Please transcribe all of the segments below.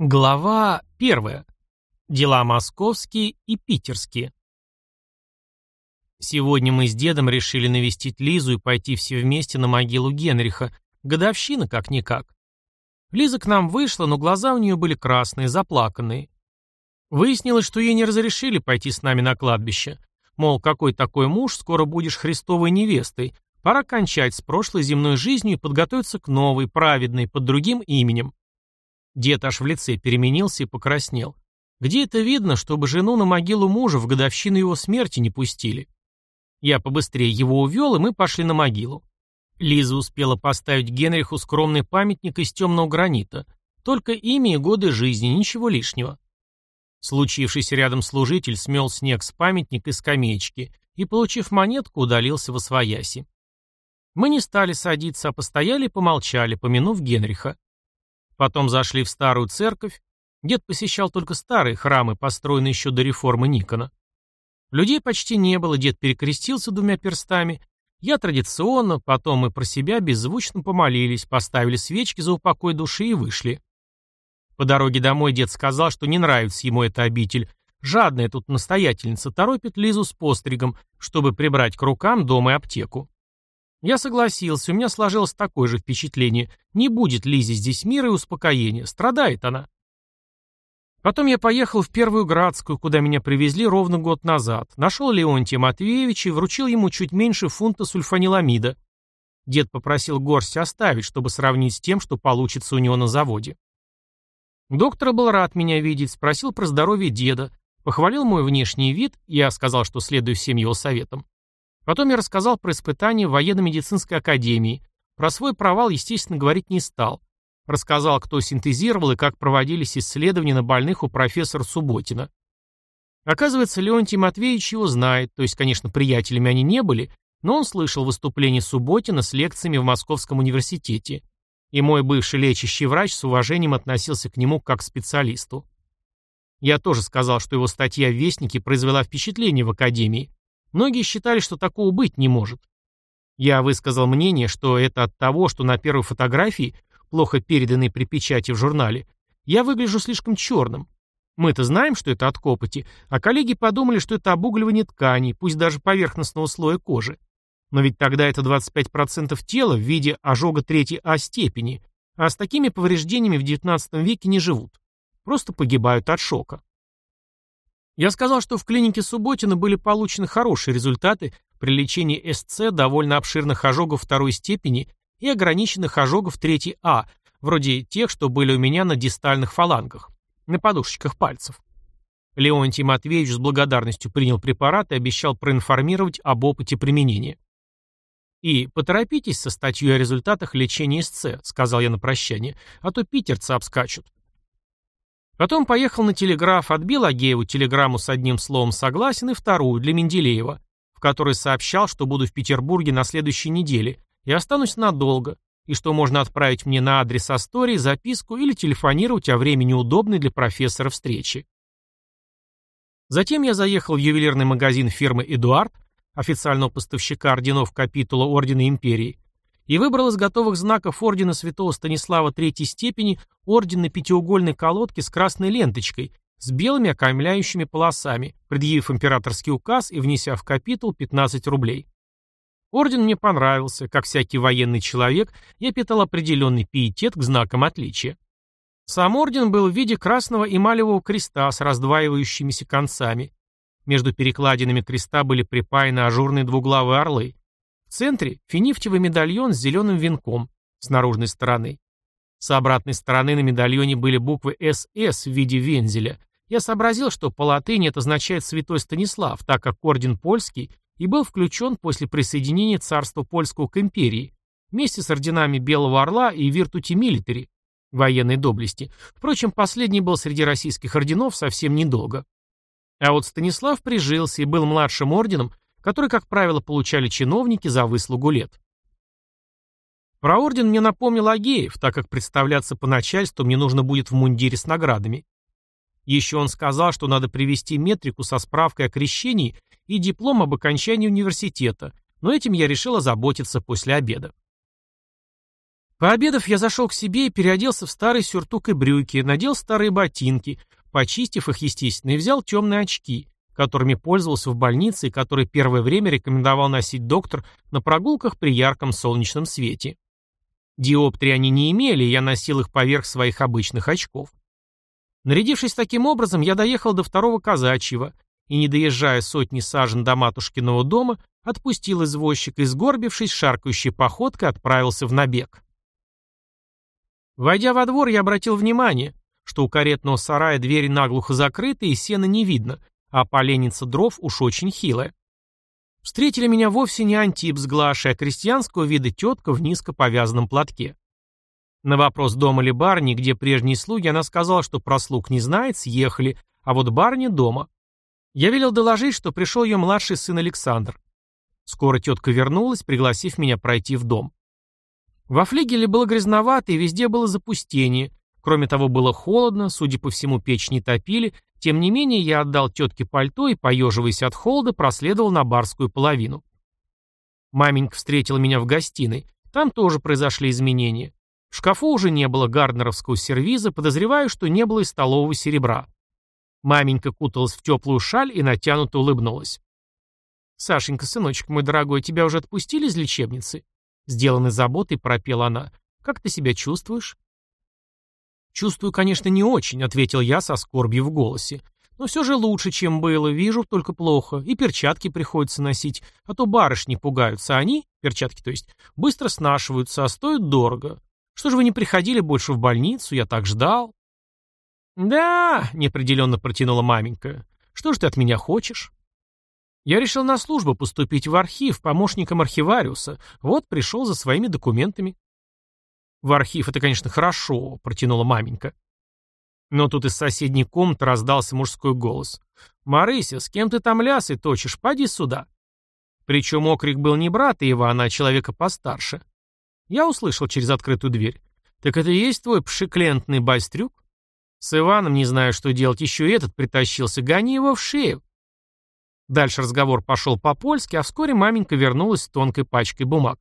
Глава первая. Дела московские и питерские. Сегодня мы с дедом решили навестить Лизу и пойти все вместе на могилу Генриха. Годовщина как-никак. Лиза к нам вышла, но глаза у нее были красные, заплаканные. Выяснилось, что ей не разрешили пойти с нами на кладбище. Мол, какой такой муж, скоро будешь Христовой невестой. Пора кончать с прошлой земной жизнью и подготовиться к новой, праведной, под другим именем. Дед аж в лице переменился и покраснел. Где это видно, чтобы жену на могилу мужа в годовщину его смерти не пустили? Я побыстрее его увел, и мы пошли на могилу. Лиза успела поставить Генриху скромный памятник из темного гранита. Только имя и годы жизни, ничего лишнего. Случившийся рядом служитель смел снег с памятника и скамеечки и, получив монетку, удалился во свояси. Мы не стали садиться, а постояли и помолчали, помянув Генриха. Потом зашли в старую церковь. Дед посещал только старые храмы, построенные еще до реформы Никона. Людей почти не было, дед перекрестился двумя перстами. Я традиционно, потом мы про себя беззвучно помолились, поставили свечки за упокой души и вышли. По дороге домой дед сказал, что не нравится ему эта обитель. Жадная тут настоятельница торопит Лизу с постригом, чтобы прибрать к рукам дом и аптеку. Я согласился, у меня сложилось такое же впечатление. Не будет Лизе здесь мира и успокоения, страдает она. Потом я поехал в Первую Градскую, куда меня привезли ровно год назад. Нашел Леонтия Матвеевича и вручил ему чуть меньше фунта сульфаниламида. Дед попросил горсть оставить, чтобы сравнить с тем, что получится у него на заводе. Доктор был рад меня видеть, спросил про здоровье деда, похвалил мой внешний вид, я сказал, что следую всем его советам. Потом я рассказал про испытания в военно-медицинской академии. Про свой провал, естественно, говорить не стал. Рассказал, кто синтезировал и как проводились исследования на больных у профессора Субботина. Оказывается, Леонтий Матвеевич его знает, то есть, конечно, приятелями они не были, но он слышал выступление Субботина с лекциями в Московском университете. И мой бывший лечащий врач с уважением относился к нему как к специалисту. Я тоже сказал, что его статья в Вестнике произвела впечатление в Академии, Многие считали, что такого быть не может. Я высказал мнение, что это от того, что на первой фотографии, плохо переданной при печати в журнале, я выгляжу слишком черным. Мы-то знаем, что это от копоти, а коллеги подумали, что это обугливание тканей, пусть даже поверхностного слоя кожи. Но ведь тогда это 25% тела в виде ожога третьей А степени, а с такими повреждениями в XIX веке не живут. Просто погибают от шока. Я сказал, что в клинике Субботина были получены хорошие результаты при лечении СЦ довольно обширных ожогов второй степени и ограниченных ожогов третьей А, вроде тех, что были у меня на дистальных фалангах, на подушечках пальцев. Леонтий Матвеевич с благодарностью принял препарат и обещал проинформировать об опыте применения. «И поторопитесь со статьей о результатах лечения СЦ», — сказал я на прощание, — «а то питерцы обскачут». Потом поехал на телеграф, отбил Агееву телеграмму с одним словом «согласен» и вторую, для Менделеева, в которой сообщал, что буду в Петербурге на следующей неделе и останусь надолго, и что можно отправить мне на адрес Астории записку или телефонировать о времени удобной для профессора встречи. Затем я заехал в ювелирный магазин фирмы «Эдуард», официального поставщика орденов капитула Ордена Империи, и выбрал из готовых знаков ордена святого Станислава третьей степени орден на пятиугольной колодке с красной ленточкой, с белыми окаймляющими полосами, предъявив императорский указ и внеся в капитул 15 рублей. Орден мне понравился, как всякий военный человек, я питал определенный пиетет к знакам отличия. Сам орден был в виде красного эмалевого креста с раздваивающимися концами. Между перекладинами креста были припаяны ажурные двуглавые орлы, в центре финифтевый медальон с зеленым венком с наружной стороны. С обратной стороны на медальоне были буквы «СС» в виде вензеля. Я сообразил, что по латыни это означает «Святой Станислав», так как орден польский и был включен после присоединения царства польского к империи, вместе с орденами Белого Орла и Виртути Милитари, военной доблести. Впрочем, последний был среди российских орденов совсем недолго. А вот Станислав прижился и был младшим орденом, который, как правило, получали чиновники за выслугу лет. Про орден мне напомнил Агеев, так как представляться по начальству мне нужно будет в мундире с наградами. Еще он сказал, что надо привести метрику со справкой о крещении и диплом об окончании университета, но этим я решил озаботиться после обеда. Пообедав, я зашел к себе и переоделся в старый сюртук и брюки, надел старые ботинки, почистив их, естественно, и взял темные очки, которыми пользовался в больнице и которые первое время рекомендовал носить доктор на прогулках при ярком солнечном свете. Диоптрии они не имели, я носил их поверх своих обычных очков. Нарядившись таким образом, я доехал до второго казачьего и, не доезжая сотни сажен до матушкиного дома, отпустил извозчика и, сгорбившись, шаркающей походкой отправился в набег. Войдя во двор, я обратил внимание, что у каретного сарая двери наглухо закрыты и сена не видно, а поленница дров уж очень хилая. Встретили меня вовсе не Антип с Глашей, а крестьянского вида тетка в низко повязанном платке. На вопрос дома ли барни, где прежние слуги, она сказала, что про слуг не знает, съехали, а вот барни дома. Я велел доложить, что пришел ее младший сын Александр. Скоро тетка вернулась, пригласив меня пройти в дом. Во флигеле было грязновато, и везде было запустение. Кроме того, было холодно, судя по всему, печь не топили. Тем не менее, я отдал тетке пальто и, поеживаясь от холода, проследовал на барскую половину. Маменька встретила меня в гостиной. Там тоже произошли изменения. В шкафу уже не было гарднеровского сервиза, подозреваю, что не было и столового серебра. Маменька куталась в теплую шаль и натянуто улыбнулась. «Сашенька, сыночек мой дорогой, тебя уже отпустили из лечебницы?» Сделанной заботой пропела она. «Как ты себя чувствуешь?» «Чувствую, конечно, не очень», — ответил я со скорбью в голосе. «Но все же лучше, чем было. Вижу, только плохо. И перчатки приходится носить. А то барышни пугаются. Они, перчатки то есть, быстро снашиваются, а стоят дорого. Что же вы не приходили больше в больницу? Я так ждал». «Да», — неопределенно протянула маменька. «Что же ты от меня хочешь?» «Я решил на службу поступить в архив, помощником архивариуса. Вот пришел за своими документами». «В архив это, конечно, хорошо», — протянула маменька. Но тут из соседней комнаты раздался мужской голос. «Марыся, с кем ты там лясы точишь? Поди сюда». Причем окрик был не брата Ивана, а человека постарше. Я услышал через открытую дверь. «Так это и есть твой пшиклентный байстрюк?» С Иваном не знаю, что делать, еще и этот притащился. Гони его в шею. Дальше разговор пошел по-польски, а вскоре маменька вернулась с тонкой пачкой бумаг.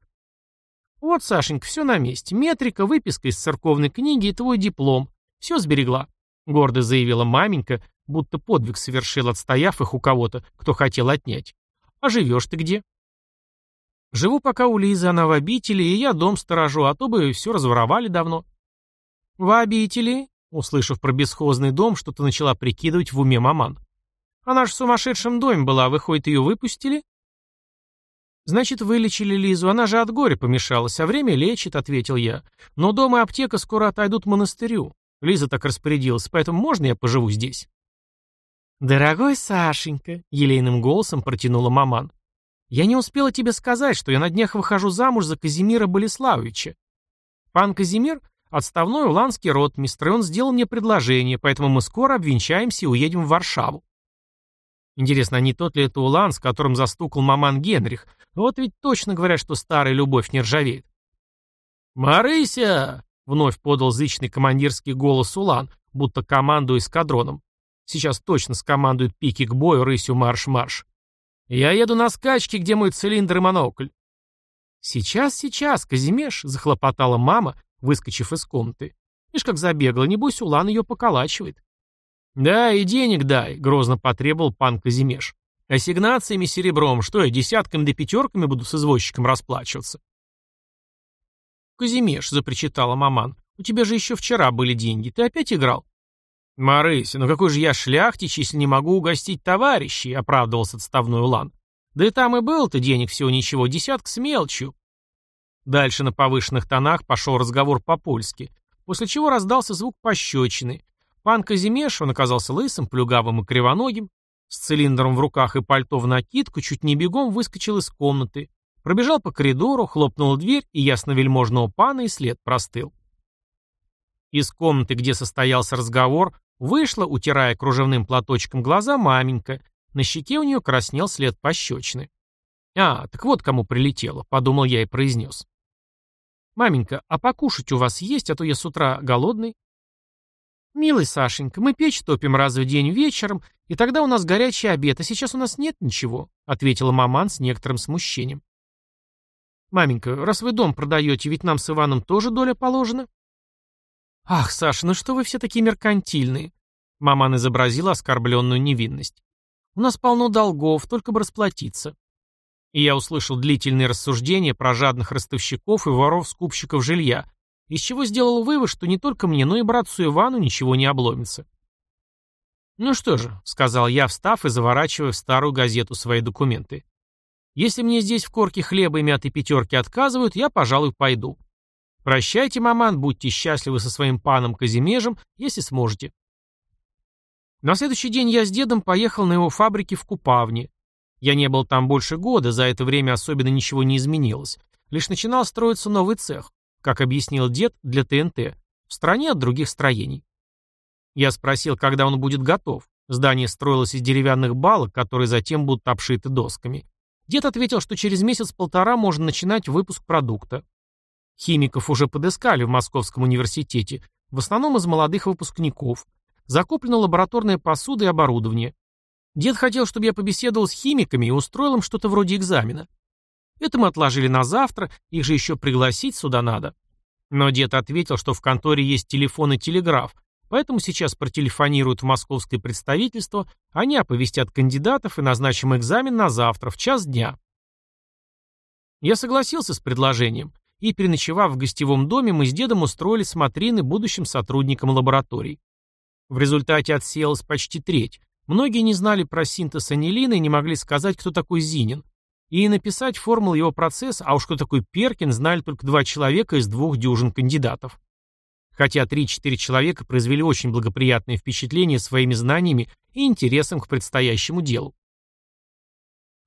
«Вот, Сашенька, все на месте. Метрика, выписка из церковной книги и твой диплом. Все сберегла», — гордо заявила маменька, будто подвиг совершил, отстояв их у кого-то, кто хотел отнять. «А живешь ты где?» «Живу пока у Лизы, она в обители, и я дом сторожу, а то бы все разворовали давно». «В обители?» Услышав про бесхозный дом, что-то начала прикидывать в уме маман. Она ж в сумасшедшем доме была, выходит, ее выпустили? Значит, вылечили Лизу, она же от горя помешалась, а время лечит, ответил я. Но дом и аптека скоро отойдут монастырю. Лиза так распорядилась, поэтому можно я поживу здесь? «Дорогой Сашенька», — елейным голосом протянула маман, «я не успела тебе сказать, что я на днях выхожу замуж за Казимира Болеславовича. Пан Казимир Отставной уланский ротмистр, и он сделал мне предложение, поэтому мы скоро обвенчаемся и уедем в Варшаву. Интересно, а не тот ли это улан, с которым застукал маман Генрих? Вот ведь точно говорят, что старая любовь не ржавеет. «Марыся!» — вновь подал зычный командирский голос улан, будто командуя эскадроном. Сейчас точно скомандует пики к бою рысью марш-марш. «Я еду на скачке, где мой цилиндр и монокль». «Сейчас, сейчас, Казимеш!» — захлопотала мама, выскочив из комнаты. Ишь как забегала, небось Улан ее поколачивает. «Да, и денег дай», — грозно потребовал пан Казимеш. «Ассигнациями серебром, что я, десятками да пятерками буду с извозчиком расплачиваться?» «Казимеш», — запричитала маман, — «у тебя же еще вчера были деньги, ты опять играл?» «Марыся, ну какой же я шляхтич, если не могу угостить товарищей», — оправдывался отставной Улан. «Да и там и было-то денег всего ничего, десятка с мелочью». Дальше на повышенных тонах пошел разговор по-польски, после чего раздался звук пощечины. Пан Казимеш, он оказался лысым, плюгавым и кривоногим, с цилиндром в руках и пальто в накидку, чуть не бегом выскочил из комнаты, пробежал по коридору, хлопнул дверь, и ясновельможного пана и след простыл. Из комнаты, где состоялся разговор, вышла, утирая кружевным платочком глаза, маменька. На щеке у нее краснел след пощечины. «А, так вот кому прилетело», — подумал я и произнес. «Маменька, а покушать у вас есть, а то я с утра голодный?» «Милый Сашенька, мы печь топим раз в день вечером, и тогда у нас горячий обед, а сейчас у нас нет ничего», ответила маман с некоторым смущением. Маменька, раз вы дом продаете, ведь нам с Иваном тоже доля положена? Ах, Саша, ну что вы все такие меркантильные? Маман изобразила оскорбленную невинность. У нас полно долгов, только бы расплатиться. И я услышал длительные рассуждения про жадных ростовщиков и воров-скупщиков жилья, из чего сделал вывод, что не только мне, но и братцу Ивану ничего не обломится. «Ну что же», — сказал я, встав и заворачивая в старую газету свои документы. «Если мне здесь в корке хлеба и мятой пятерки отказывают, я, пожалуй, пойду. Прощайте, маман, будьте счастливы со своим паном Казимежем, если сможете». На следующий день я с дедом поехал на его фабрике в Купавне. Я не был там больше года, за это время особенно ничего не изменилось. Лишь начинал строиться новый цех, как объяснил дед, для ТНТ, в стране от других строений. Я спросил, когда он будет готов. Здание строилось из деревянных балок, которые затем будут обшиты досками. Дед ответил, что через месяц-полтора можно начинать выпуск продукта. Химиков уже подыскали в Московском университете, в основном из молодых выпускников. Закуплена лабораторная посуда и оборудование. Дед хотел, чтобы я побеседовал с химиками и устроил им что-то вроде экзамена. Это мы отложили на завтра, их же еще пригласить сюда надо. Но дед ответил, что в конторе есть телефон и телеграф, Поэтому сейчас протелефонируют в московское представительство, они оповестят кандидатов и назначим экзамен на завтра, в час дня. Я согласился с предложением, и, переночевав в гостевом доме, мы с дедом устроили смотрины будущим сотрудникам лабораторий. В результате отсеялась почти треть. Многие не знали про синтез анилина и не могли сказать, кто такой Зинин. И написать формулу его процесса, а уж кто такой Перкин, знали только два человека из двух дюжин кандидатов хотя 3-4 человека произвели очень благоприятное впечатление своими знаниями и интересом к предстоящему делу.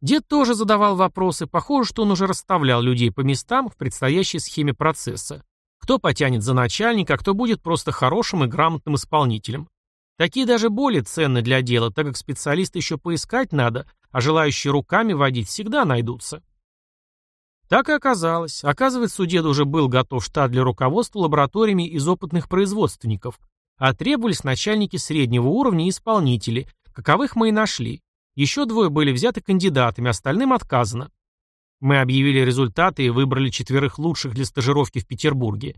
Дед тоже задавал вопросы, похоже, что он уже расставлял людей по местам в предстоящей схеме процесса. Кто потянет за начальника, а кто будет просто хорошим и грамотным исполнителем. Такие даже более ценны для дела, так как специалиста еще поискать надо, а желающие руками водить всегда найдутся. Так и оказалось. Оказывается, у деда уже был готов штат для руководства лабораториями из опытных производственников, а требовались начальники среднего уровня и исполнители, каковых мы и нашли. Еще двое были взяты кандидатами, остальным отказано. Мы объявили результаты и выбрали четверых лучших для стажировки в Петербурге.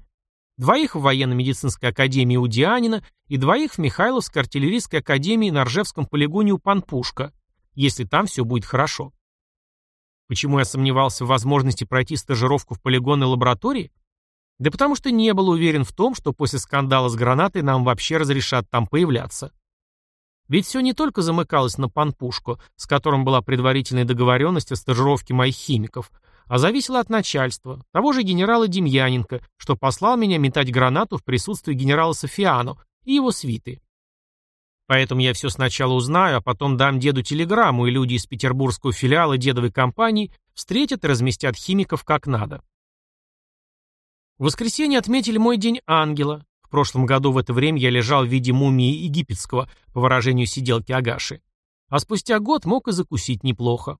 Двоих в военно-медицинской академии у Дианина и двоих в Михайловской артиллерийской академии на Ржевском полигоне у Панпушка, если там все будет хорошо. Почему я сомневался в возможности пройти стажировку в полигонной лаборатории? Да потому что не был уверен в том, что после скандала с гранатой нам вообще разрешат там появляться. Ведь все не только замыкалось на панпушку, с которым была предварительная договоренность о стажировке моих химиков, а зависело от начальства, того же генерала Демьяненко, что послал меня метать гранату в присутствии генерала Софиано и его свиты. Поэтому я все сначала узнаю, а потом дам деду телеграмму, и люди из петербургского филиала дедовой компании встретят и разместят химиков как надо. В воскресенье отметили мой день ангела. В прошлом году в это время я лежал в виде мумии египетского, по выражению сиделки Агаши. А спустя год мог и закусить неплохо.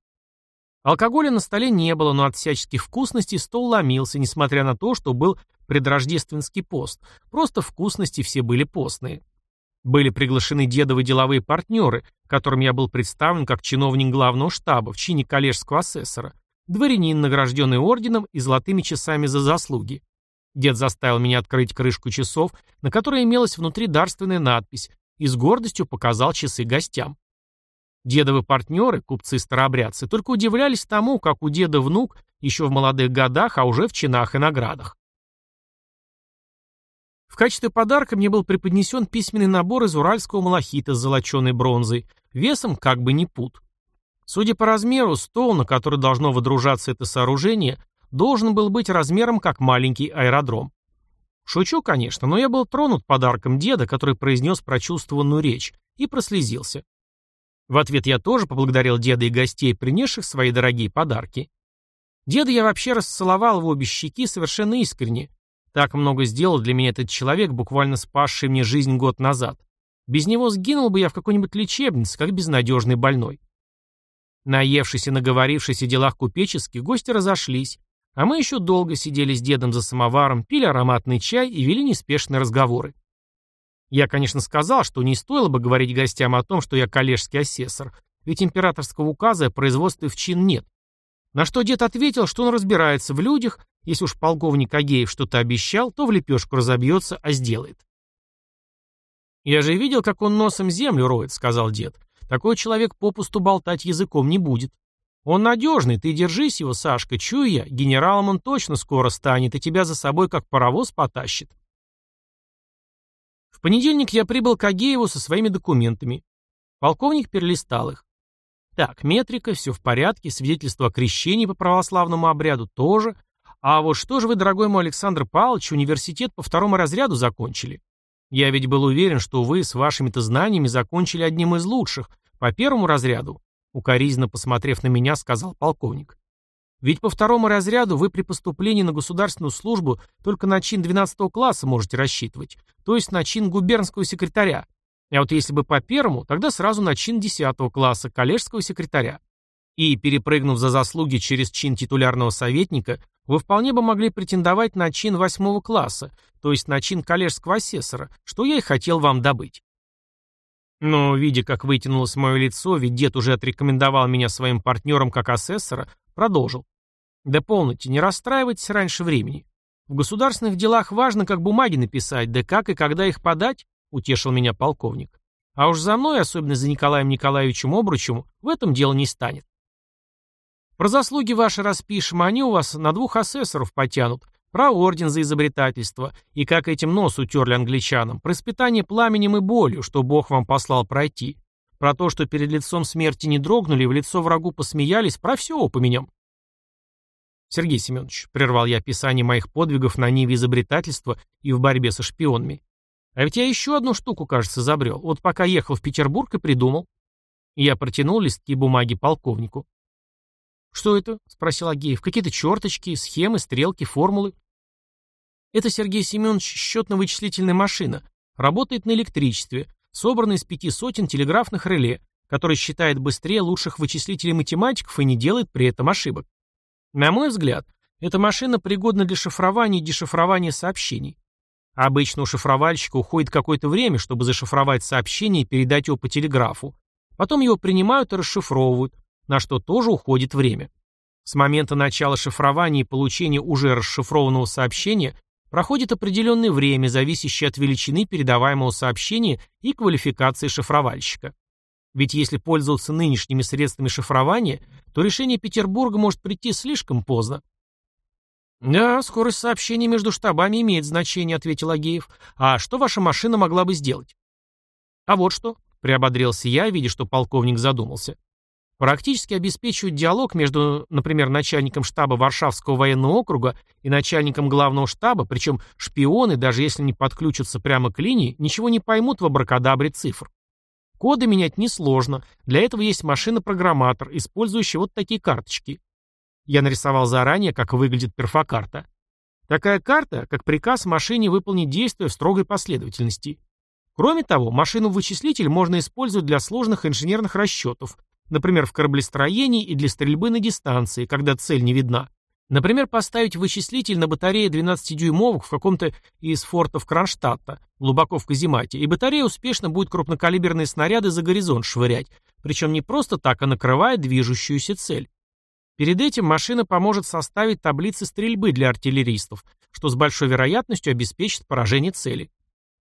Алкоголя на столе не было, но от всяческих вкусностей стол ломился, несмотря на то, что был предрождественский пост. Просто вкусности все были постные. Были приглашены дедовы деловые партнеры, которым я был представлен как чиновник главного штаба в чине коллежского асессора, дворянин, награжденный орденом и золотыми часами за заслуги. Дед заставил меня открыть крышку часов, на которой имелась внутри дарственная надпись, и с гордостью показал часы гостям. Дедовы партнеры, купцы-старообрядцы, только удивлялись тому, как у деда внук еще в молодых годах, а уже в чинах и наградах. В качестве подарка мне был преподнесен письменный набор из уральского малахита с золоченой бронзой, весом как бы не пут. Судя по размеру, стол, на который должно выдружаться это сооружение, должен был быть размером как маленький аэродром. Шучу, конечно, но я был тронут подарком деда, который произнес прочувствованную речь, и прослезился. В ответ я тоже поблагодарил деда и гостей, принесших свои дорогие подарки. Деда я вообще расцеловал в обе щеки совершенно искренне, так много сделал для меня этот человек, буквально спасший мне жизнь год назад. Без него сгинул бы я в какой-нибудь лечебнице, как безнадежный больной. Наевшись и наговорившись о делах купеческих, гости разошлись, а мы еще долго сидели с дедом за самоваром, пили ароматный чай и вели неспешные разговоры. Я, конечно, сказал, что не стоило бы говорить гостям о том, что я коллежский асессор, ведь императорского указа о производстве в чин нет. На что дед ответил, что он разбирается в людях, если уж полковник Агеев что-то обещал, то в лепешку разобьется, а сделает. «Я же видел, как он носом землю роет», — сказал дед. «Такой человек попусту болтать языком не будет. Он надежный, ты держись его, Сашка, чую я, генералом он точно скоро станет и тебя за собой как паровоз потащит». В понедельник я прибыл к Агееву со своими документами. Полковник перелистал их. Так, метрика, все в порядке, свидетельство о крещении по православному обряду тоже. А вот что же вы, дорогой мой Александр Павлович, университет по второму разряду закончили? Я ведь был уверен, что вы с вашими-то знаниями закончили одним из лучших, по первому разряду, укоризненно посмотрев на меня, сказал полковник. Ведь по второму разряду вы при поступлении на государственную службу только на чин 12 класса можете рассчитывать, то есть на чин губернского секретаря. А вот если бы по первому, тогда сразу на чин 10 класса коллежского секретаря. И, перепрыгнув за заслуги через чин титулярного советника, вы вполне бы могли претендовать на чин восьмого класса, то есть на чин коллежского асессора, что я и хотел вам добыть. Но, видя, как вытянулось мое лицо, ведь дед уже отрекомендовал меня своим партнерам как асессора, продолжил. Да полноте, не расстраивайтесь раньше времени. В государственных делах важно, как бумаги написать, да как и когда их подать, утешил меня полковник. А уж за мной, особенно за Николаем Николаевичем Обручем, в этом дело не станет. Про заслуги ваши распишем, они у вас на двух асессоров потянут. Про орден за изобретательство и как этим нос утерли англичанам. Про испытание пламенем и болью, что Бог вам послал пройти. Про то, что перед лицом смерти не дрогнули в лицо врагу посмеялись, про все упомянем. Сергей Семенович, прервал я описание моих подвигов на ниве изобретательства и в борьбе со шпионами. А ведь я еще одну штуку, кажется, забрел. Вот пока ехал в Петербург и придумал. Я протянул листки бумаги полковнику. «Что это?» — спросил Агеев. «Какие-то черточки, схемы, стрелки, формулы?» «Это, Сергей Семенович, счетно-вычислительная машина. Работает на электричестве, собрана из пяти сотен телеграфных реле, который считает быстрее лучших вычислителей математиков и не делает при этом ошибок. На мой взгляд, эта машина пригодна для шифрования и дешифрования сообщений. Обычно у шифровальщика уходит какое-то время, чтобы зашифровать сообщение и передать его по телеграфу. Потом его принимают и расшифровывают, на что тоже уходит время. С момента начала шифрования и получения уже расшифрованного сообщения проходит определенное время, зависящее от величины передаваемого сообщения и квалификации шифровальщика. Ведь если пользоваться нынешними средствами шифрования, то решение Петербурга может прийти слишком поздно. «Да, скорость сообщения между штабами имеет значение», — ответил Агеев. «А что ваша машина могла бы сделать?» «А вот что», — приободрился я, видя, что полковник задумался. Практически обеспечивают диалог между, например, начальником штаба Варшавского военного округа и начальником главного штаба, причем шпионы, даже если не подключатся прямо к линии, ничего не поймут в абракадабре цифр. Коды менять несложно, для этого есть машина-программатор, использующий вот такие карточки. Я нарисовал заранее, как выглядит перфокарта. Такая карта, как приказ машине выполнить действия в строгой последовательности. Кроме того, машину-вычислитель можно использовать для сложных инженерных расчетов, Например, в кораблестроении и для стрельбы на дистанции, когда цель не видна. Например, поставить вычислитель на батарее 12-дюймовок в каком-то из фортов Кронштадта, глубоко в каземате, и батарея успешно будет крупнокалиберные снаряды за горизонт швырять, причем не просто так, а накрывая движущуюся цель. Перед этим машина поможет составить таблицы стрельбы для артиллеристов, что с большой вероятностью обеспечит поражение цели.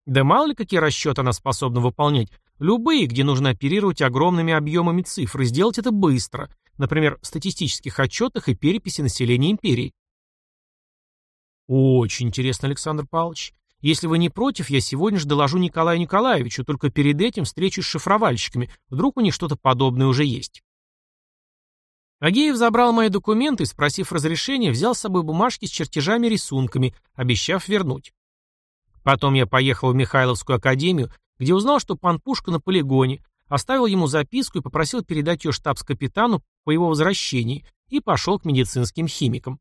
Да мало ли какие расчеты она способна выполнять, Любые, где нужно оперировать огромными объемами цифр, и сделать это быстро, например, в статистических отчетах и переписи населения империи. Очень интересно, Александр Павлович. Если вы не против, я сегодня же доложу Николаю Николаевичу, только перед этим встречусь с шифровальщиками, вдруг у них что-то подобное уже есть. Агеев забрал мои документы и, спросив разрешения, взял с собой бумажки с чертежами и рисунками, обещав вернуть. Потом я поехал в Михайловскую академию, где узнал, что пан Пушка на полигоне, оставил ему записку и попросил передать ее штабс-капитану по его возвращении и пошел к медицинским химикам.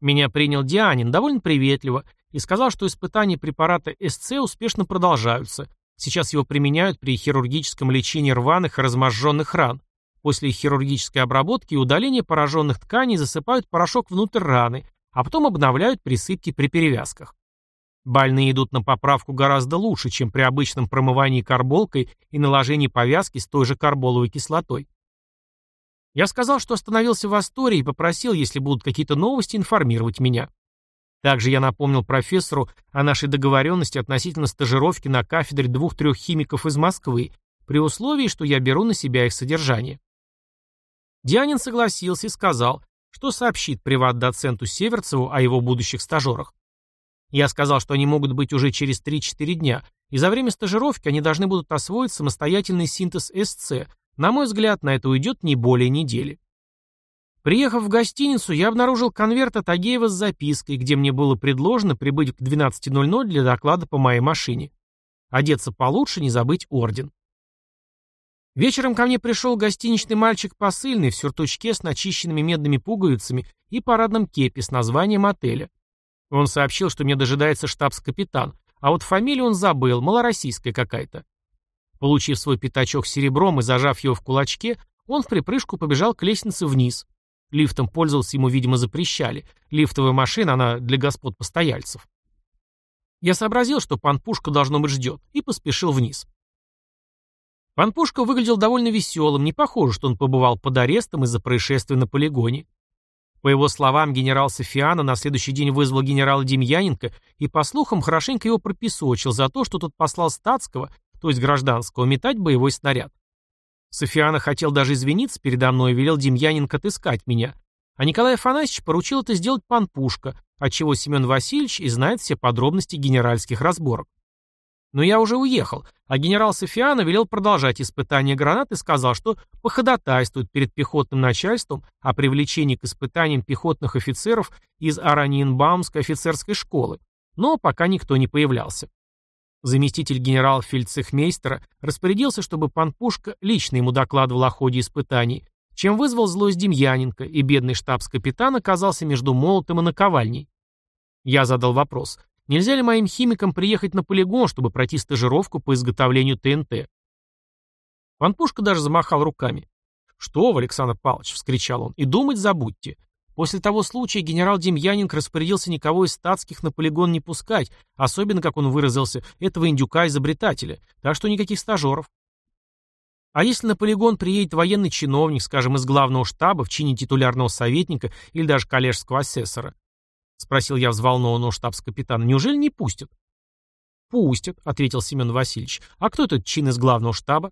Меня принял Дианин довольно приветливо и сказал, что испытания препарата СЦ успешно продолжаются. Сейчас его применяют при хирургическом лечении рваных и разможженных ран. После хирургической обработки и удаления пораженных тканей засыпают порошок внутрь раны, а потом обновляют присыпки при перевязках. Больные идут на поправку гораздо лучше, чем при обычном промывании карболкой и наложении повязки с той же карболовой кислотой. Я сказал, что остановился в Астории и попросил, если будут какие-то новости, информировать меня. Также я напомнил профессору о нашей договоренности относительно стажировки на кафедре двух-трех химиков из Москвы, при условии, что я беру на себя их содержание. Дианин согласился и сказал, что сообщит приват-доценту Северцеву о его будущих стажерах. Я сказал, что они могут быть уже через 3-4 дня, и за время стажировки они должны будут освоить самостоятельный синтез СЦ. На мой взгляд, на это уйдет не более недели. Приехав в гостиницу, я обнаружил конверт от Агеева с запиской, где мне было предложено прибыть к 12.00 для доклада по моей машине. Одеться получше, не забыть орден. Вечером ко мне пришел гостиничный мальчик посыльный в сюртучке с начищенными медными пуговицами и парадном кепе с названием отеля. Он сообщил, что мне дожидается штабс-капитан, а вот фамилию он забыл, малороссийская какая-то. Получив свой пятачок серебром и зажав его в кулачке, он в припрыжку побежал к лестнице вниз. Лифтом пользоваться ему, видимо, запрещали. Лифтовая машина, она для господ постояльцев. Я сообразил, что пан Пушка должно быть ждет, и поспешил вниз. Пан Пушка выглядел довольно веселым, не похоже, что он побывал под арестом из-за происшествия на полигоне. По его словам, генерал Софиана на следующий день вызвал генерала Демьяненко и, по слухам, хорошенько его пропесочил за то, что тот послал статского, то есть гражданского, метать боевой снаряд. Софиана хотел даже извиниться передо мной и велел Демьяненко отыскать меня. А Николай Афанасьевич поручил это сделать пан Пушка, отчего Семен Васильевич и знает все подробности генеральских разборок. Но я уже уехал, а генерал Софиана велел продолжать испытание гранат и сказал, что походатайствует перед пехотным начальством о привлечении к испытаниям пехотных офицеров из Араньенбаумской офицерской школы, но пока никто не появлялся. Заместитель генерал-фельдцехмейстера распорядился, чтобы пан Пушка лично ему докладывал о ходе испытаний, чем вызвал злость Демьяненко, и бедный штабс-капитан оказался между молотом и наковальней. Я задал вопрос, нельзя ли моим химикам приехать на полигон, чтобы пройти стажировку по изготовлению ТНТ. Пан Пушка даже замахал руками. «Что вы, Александр Павлович!» — вскричал он. «И думать забудьте. После того случая генерал Демьяненко распорядился никого из статских на полигон не пускать, особенно, как он выразился, этого индюка-изобретателя, так что никаких стажеров. А если на полигон приедет военный чиновник, скажем, из главного штаба в чине титулярного советника или даже коллежского асессора? Спросил я взволнованного штабс-капитана. Неужели не пустят? Пустят, ответил Семен Васильевич. А кто этот чин из главного штаба?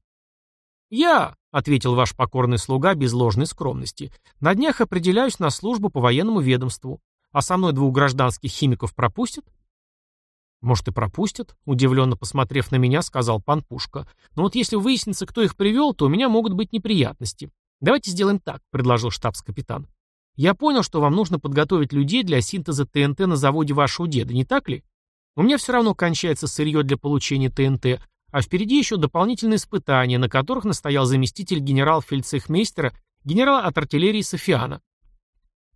«Я», — ответил ваш покорный слуга без ложной скромности, «на днях определяюсь на службу по военному ведомству. А со мной двух гражданских химиков пропустят?» «Может, и пропустят?» — удивленно посмотрев на меня, сказал пан Пушка. «Но вот если выяснится, кто их привел, то у меня могут быть неприятности. Давайте сделаем так», — предложил штабс-капитан. «Я понял, что вам нужно подготовить людей для синтеза ТНТ на заводе вашего деда, не так ли? У меня все равно кончается сырье для получения ТНТ, а впереди еще дополнительные испытания, на которых настоял заместитель генерал-фельдцехмейстера, генерала от артиллерии Софиана.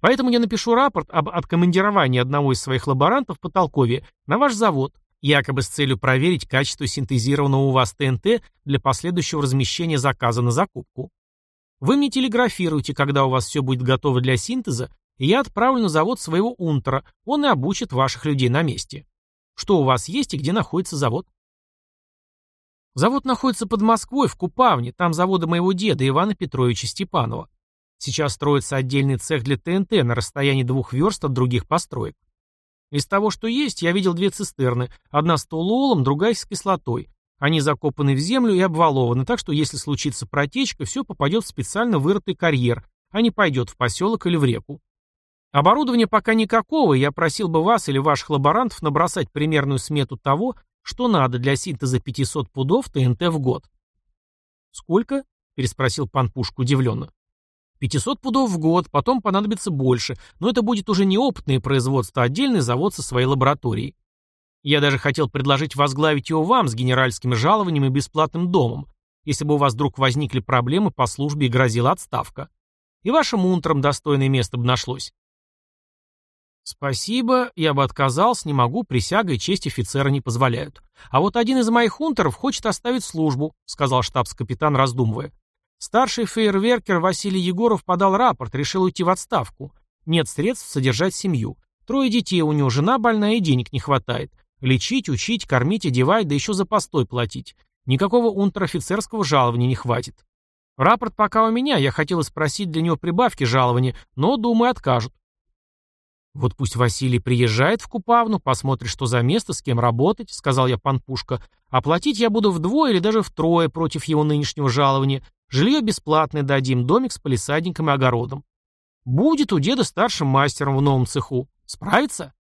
Поэтому я напишу рапорт об откомандировании одного из своих лаборантов по Толкове на ваш завод, якобы с целью проверить качество синтезированного у вас ТНТ для последующего размещения заказа на закупку. Вы мне телеграфируете, когда у вас все будет готово для синтеза, и я отправлю на завод своего унтера, он и обучит ваших людей на месте. Что у вас есть и где находится завод? Завод находится под Москвой, в Купавне, там заводы моего деда Ивана Петровича Степанова. Сейчас строится отдельный цех для ТНТ на расстоянии двух верст от других построек. Из того, что есть, я видел две цистерны, одна с толуолом, другая с кислотой. Они закопаны в землю и обвалованы, так что если случится протечка, все попадет в специально вырытый карьер, а не пойдет в поселок или в реку. Оборудования пока никакого, я просил бы вас или ваших лаборантов набросать примерную смету того, что надо для синтеза 500 пудов ТНТ в год. «Сколько?» – переспросил пан Пушка удивленно. 500 пудов в год, потом понадобится больше, но это будет уже не опытное производство, а отдельный завод со своей лабораторией. Я даже хотел предложить возглавить его вам с генеральским жалованием и бесплатным домом, если бы у вас вдруг возникли проблемы по службе и грозила отставка. И вашим унтрам достойное место бы нашлось. «Спасибо, я бы отказался, не могу, присяга и честь офицера не позволяют. А вот один из моих унтеров хочет оставить службу», — сказал штабс-капитан, раздумывая. «Старший фейерверкер Василий Егоров подал рапорт, решил уйти в отставку. Нет средств содержать семью. Трое детей у него, жена больная и денег не хватает. Лечить, учить, кормить, одевать, да еще за постой платить. Никакого унтер-офицерского жалования не хватит. Рапорт пока у меня, я хотел спросить для него прибавки жалования, но, думаю, откажут. «Вот пусть Василий приезжает в Купавну, посмотрит, что за место, с кем работать», — сказал я Панпушка. «Оплатить я буду вдвое или даже втрое против его нынешнего жалования. Жилье бесплатное дадим, домик с палисадником и огородом. Будет у деда старшим мастером в новом цеху. Справится?»